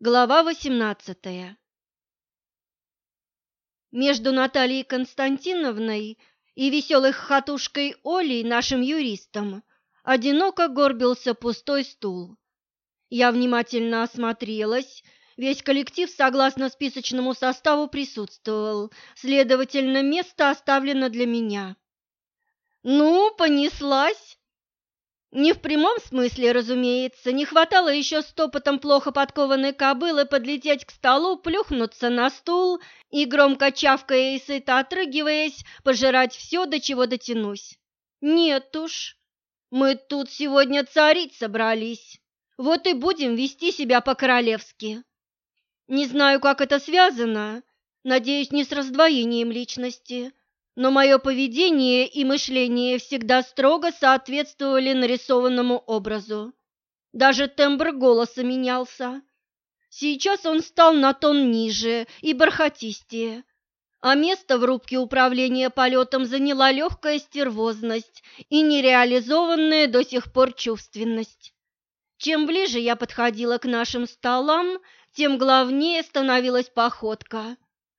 Глава 18 Между Натальей Константиновной и веселой хохотушкой Олей, нашим юристом, одиноко горбился пустой стул. Я внимательно осмотрелась, весь коллектив согласно списочному составу присутствовал, следовательно, место оставлено для меня. «Ну, понеслась!» Не в прямом смысле, разумеется, не хватало еще стопотом плохо подкованной кобылы подлететь к столу, плюхнуться на стул и, громко чавкая и сыто отрыгиваясь, пожирать все, до чего дотянусь. Нет уж, мы тут сегодня царить собрались, вот и будем вести себя по-королевски. Не знаю, как это связано, надеюсь, не с раздвоением личности, но мое поведение и мышление всегда строго соответствовали нарисованному образу. Даже тембр голоса менялся. Сейчас он стал на тон ниже и бархатистее, а место в рубке управления полетом заняла легкая стервозность и нереализованная до сих пор чувственность. Чем ближе я подходила к нашим столам, тем главнее становилась походка,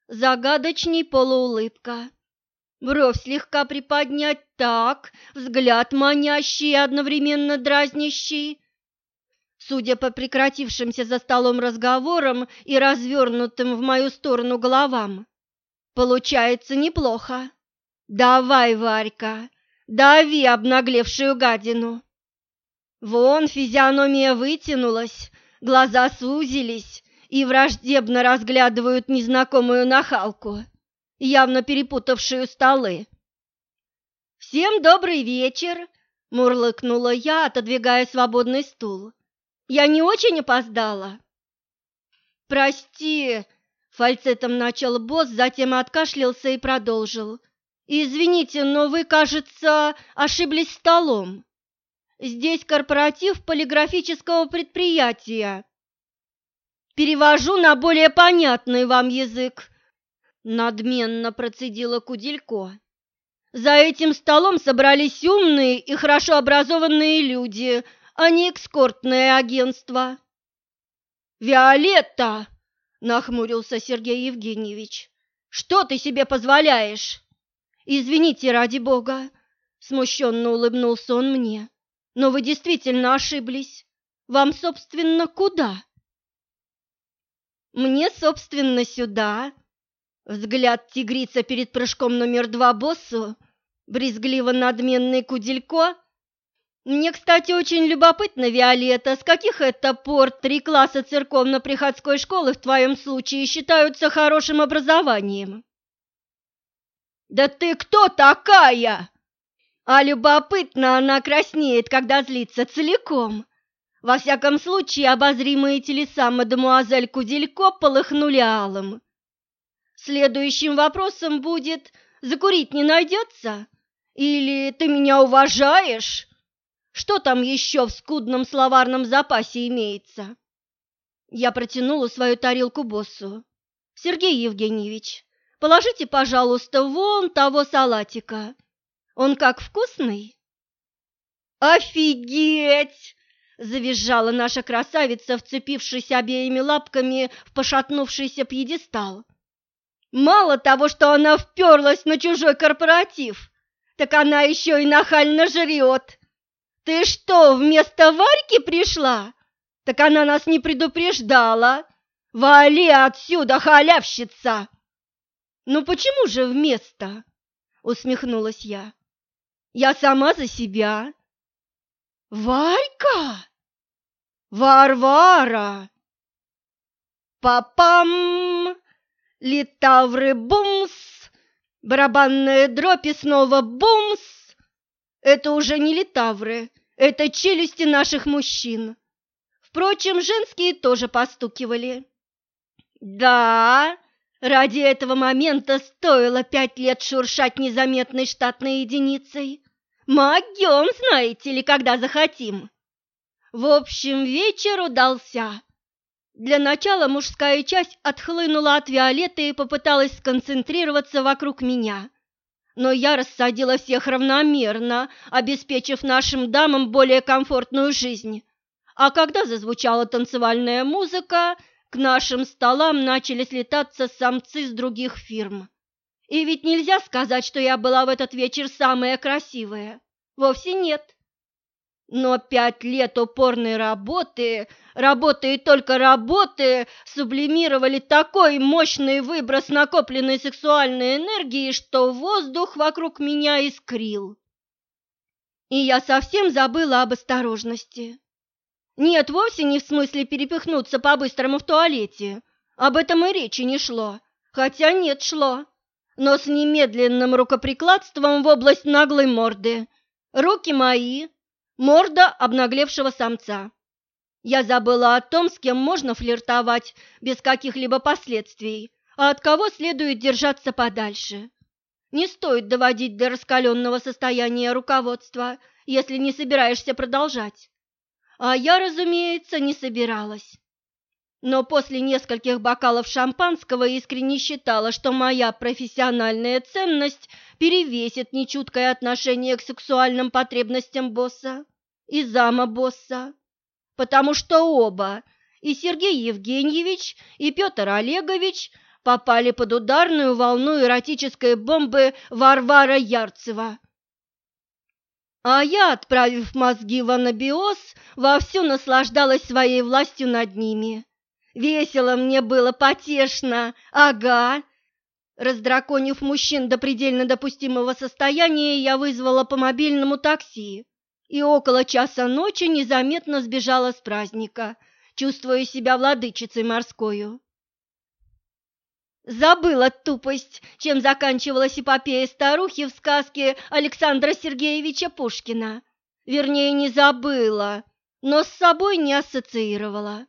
загадочней полуулыбка. Бровь слегка приподнять так, взгляд манящий и одновременно дразнящий. Судя по прекратившимся за столом разговорам и развернутым в мою сторону головам, получается неплохо. Давай, Варька, дави обнаглевшую гадину. Вон физиономия вытянулась, глаза сузились и враждебно разглядывают незнакомую нахалку явно перепутавшую столы. «Всем добрый вечер!» – мурлыкнула я, отодвигая свободный стул. «Я не очень опоздала?» «Прости!» – фальцетом начал босс, затем откашлялся и продолжил. «Извините, но вы, кажется, ошиблись столом. Здесь корпоратив полиграфического предприятия. Перевожу на более понятный вам язык. Надменно процедила Куделько. За этим столом собрались умные и хорошо образованные люди, а не экскортное агентство. «Виолетта!» – нахмурился Сергей Евгеньевич. «Что ты себе позволяешь?» «Извините, ради бога!» – смущенно улыбнулся он мне. «Но вы действительно ошиблись. Вам, собственно, куда?» «Мне, собственно, сюда», Взгляд тигрица перед прыжком номер два боссу, брезгливо-надменный куделько. Мне, кстати, очень любопытно, Виолетта, с каких это пор три класса церковно-приходской школы в твоем случае считаются хорошим образованием? Да ты кто такая? А любопытно она краснеет, когда злится целиком. Во всяком случае, обозримые телеса мадемуазель Куделько полыхнули алым. Следующим вопросом будет «Закурить не найдется?» Или «Ты меня уважаешь?» Что там еще в скудном словарном запасе имеется? Я протянула свою тарелку боссу. «Сергей Евгеньевич, положите, пожалуйста, вон того салатика. Он как вкусный?» «Офигеть!» – завизжала наша красавица, вцепившись обеими лапками в пошатнувшийся пьедестал. Мало того, что она вперлась на чужой корпоратив, так она еще и нахально жрет. Ты что, вместо Варьки пришла? Так она нас не предупреждала. Вали отсюда, халявщица! Ну почему же вместо? Усмехнулась я. Я сама за себя. Варька? Варвара! Папам! Литавры бумс, барабанная дробь снова бумс. Это уже не литавры, это челюсти наших мужчин. Впрочем, женские тоже постукивали. Да, ради этого момента стоило пять лет шуршать незаметной штатной единицей. Могем, знаете ли, когда захотим. В общем, вечер удался. Для начала мужская часть отхлынула от Виолетты и попыталась сконцентрироваться вокруг меня. Но я рассадила всех равномерно, обеспечив нашим дамам более комфортную жизнь. А когда зазвучала танцевальная музыка, к нашим столам начали слетаться самцы с других фирм. И ведь нельзя сказать, что я была в этот вечер самая красивая. Вовсе нет. Но пять лет упорной работы, работы и только работы сублимировали такой мощный выброс накопленной сексуальной энергии, что воздух вокруг меня искрил. И я совсем забыла об осторожности. Нет, вовсе не в смысле перепихнуться по-быстрому в туалете. Об этом и речи не шло. Хотя нет, шло. Но с немедленным рукоприкладством в область наглой морды. Руки мои, морда обнаглевшего самца. Я забыла о том, с кем можно флиртовать без каких-либо последствий, а от кого следует держаться подальше. Не стоит доводить до раскаленного состояния руководства, если не собираешься продолжать. А я, разумеется, не собиралась. Но после нескольких бокалов шампанского искренне считала, что моя профессиональная ценность перевесит нечуткое отношение к сексуальным потребностям босса и зама босса, потому что оба, и Сергей Евгеньевич, и Петр Олегович, попали под ударную волну эротической бомбы Варвара Ярцева. А я, отправив мозги в анабиоз, вовсю наслаждалась своей властью над ними. Весело мне было, потешно, ага. Раздраконив мужчин до предельно допустимого состояния, я вызвала по мобильному такси и около часа ночи незаметно сбежала с праздника, чувствуя себя владычицей морскою. Забыла тупость, чем заканчивалась эпопея старухи в сказке Александра Сергеевича Пушкина. Вернее, не забыла, но с собой не ассоциировала.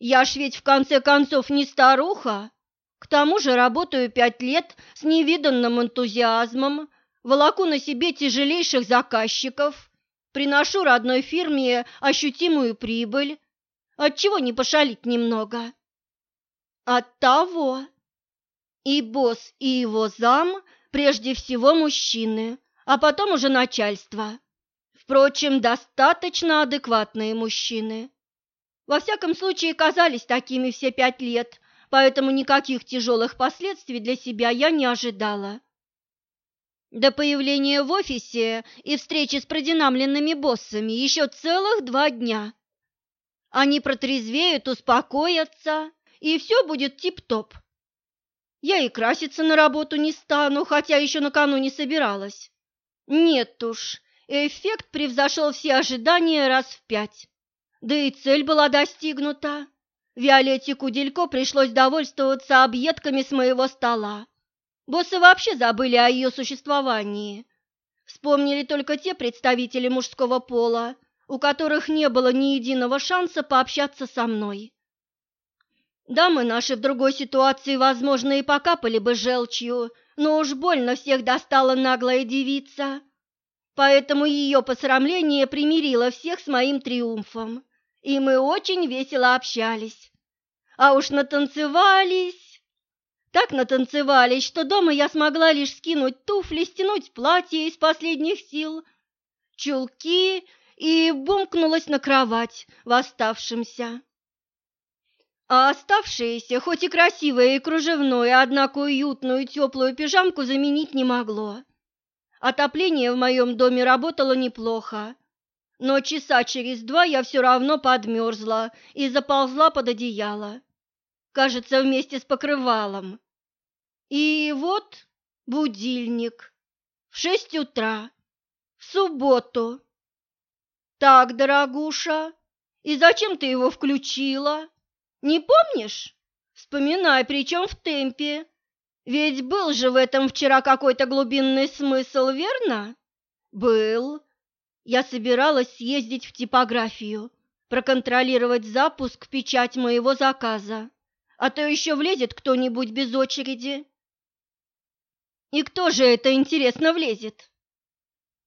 Я ж ведь в конце концов не старуха. К тому же работаю пять лет с невиданным энтузиазмом, волоку на себе тяжелейших заказчиков, приношу родной фирме ощутимую прибыль. Отчего не пошалить немного? От того. И босс, и его зам прежде всего мужчины, а потом уже начальство. Впрочем, достаточно адекватные мужчины. Во всяком случае, казались такими все пять лет, поэтому никаких тяжелых последствий для себя я не ожидала. До появления в офисе и встречи с продинамленными боссами еще целых два дня. Они протрезвеют, успокоятся, и все будет тип-топ. Я и краситься на работу не стану, хотя еще накануне собиралась. Нет уж, эффект превзошел все ожидания раз в пять. Да и цель была достигнута. Виолетте Куделько пришлось довольствоваться объедками с моего стола. Боссы вообще забыли о ее существовании. Вспомнили только те представители мужского пола, у которых не было ни единого шанса пообщаться со мной. Дамы наши в другой ситуации, возможно, и покапали бы желчью, но уж больно всех достала наглая девица. Поэтому ее посрамление примирило всех с моим триумфом, и мы очень весело общались. А уж натанцевались, так натанцевались, что дома я смогла лишь скинуть туфли, стянуть платье из последних сил, чулки и бумкнулась на кровать в оставшемся а оставшееся, хоть и красивое и кружевное, однако уютную теплую пижамку заменить не могло. Отопление в моем доме работало неплохо, но часа через два я все равно подмерзла и заползла под одеяло, кажется, вместе с покрывалом. И вот будильник в шесть утра, в субботу. Так, дорогуша, и зачем ты его включила? Не помнишь? Вспоминай, причем в темпе. Ведь был же в этом вчера какой-то глубинный смысл, верно? Был. Я собиралась съездить в типографию, проконтролировать запуск, печать моего заказа. А то еще влезет кто-нибудь без очереди. И кто же это, интересно, влезет?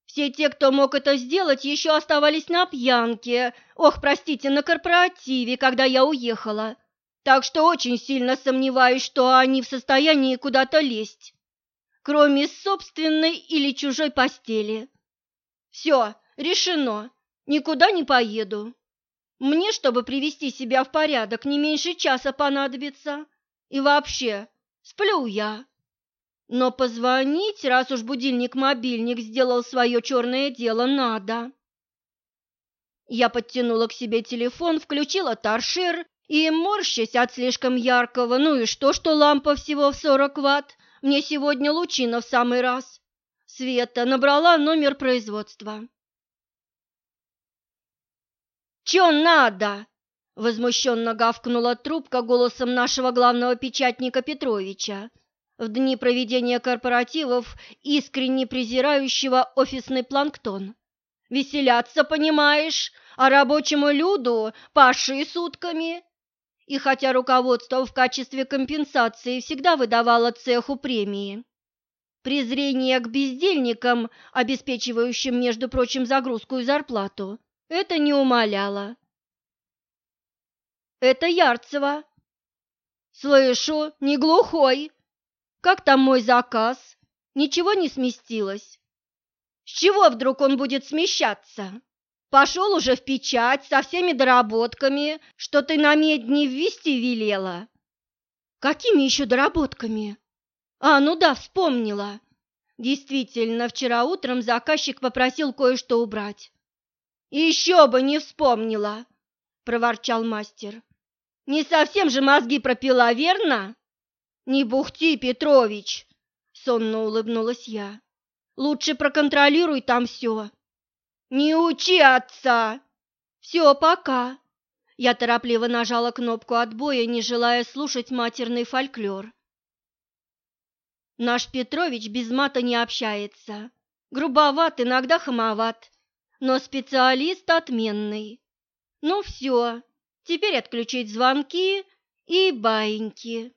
Все те, кто мог это сделать, еще оставались на пьянке, ох, простите, на корпоративе, когда я уехала. Так что очень сильно сомневаюсь, что они в состоянии куда-то лезть, кроме собственной или чужой постели. Все, решено, никуда не поеду. Мне, чтобы привести себя в порядок, не меньше часа понадобится. И вообще, сплю я. Но позвонить, раз уж будильник-мобильник сделал свое черное дело, надо. Я подтянула к себе телефон, включила торшер и, морщась от слишком яркого, ну и что, что лампа всего в 40 ватт, мне сегодня лучина в самый раз. Света набрала номер производства. «Чё надо?» – возмущенно гавкнула трубка голосом нашего главного печатника Петровича, в дни проведения корпоративов искренне презирающего офисный планктон. «Веселяться, понимаешь, а рабочему люду паши сутками». И хотя руководство в качестве компенсации всегда выдавало цеху премии, презрение к бездельникам, обеспечивающим, между прочим, загрузку и зарплату, это не умаляло. «Это Ярцева». «Слышу, не глухой. Как там мой заказ? Ничего не сместилось?» «С чего вдруг он будет смещаться? Пошел уже в печать со всеми доработками, что ты на медни ввести велела». «Какими еще доработками?» «А, ну да, вспомнила. Действительно, вчера утром заказчик попросил кое-что убрать. «Еще бы не вспомнила!» – проворчал мастер. «Не совсем же мозги пропила, верно?» «Не бухти, Петрович!» – сонно улыбнулась я. «Лучше проконтролируй там все». «Не учи отца!» «Все, пока!» Я торопливо нажала кнопку отбоя, не желая слушать матерный фольклор. Наш Петрович без мата не общается. Грубоват, иногда хамоват, но специалист отменный. Ну все, теперь отключить звонки и баиньки.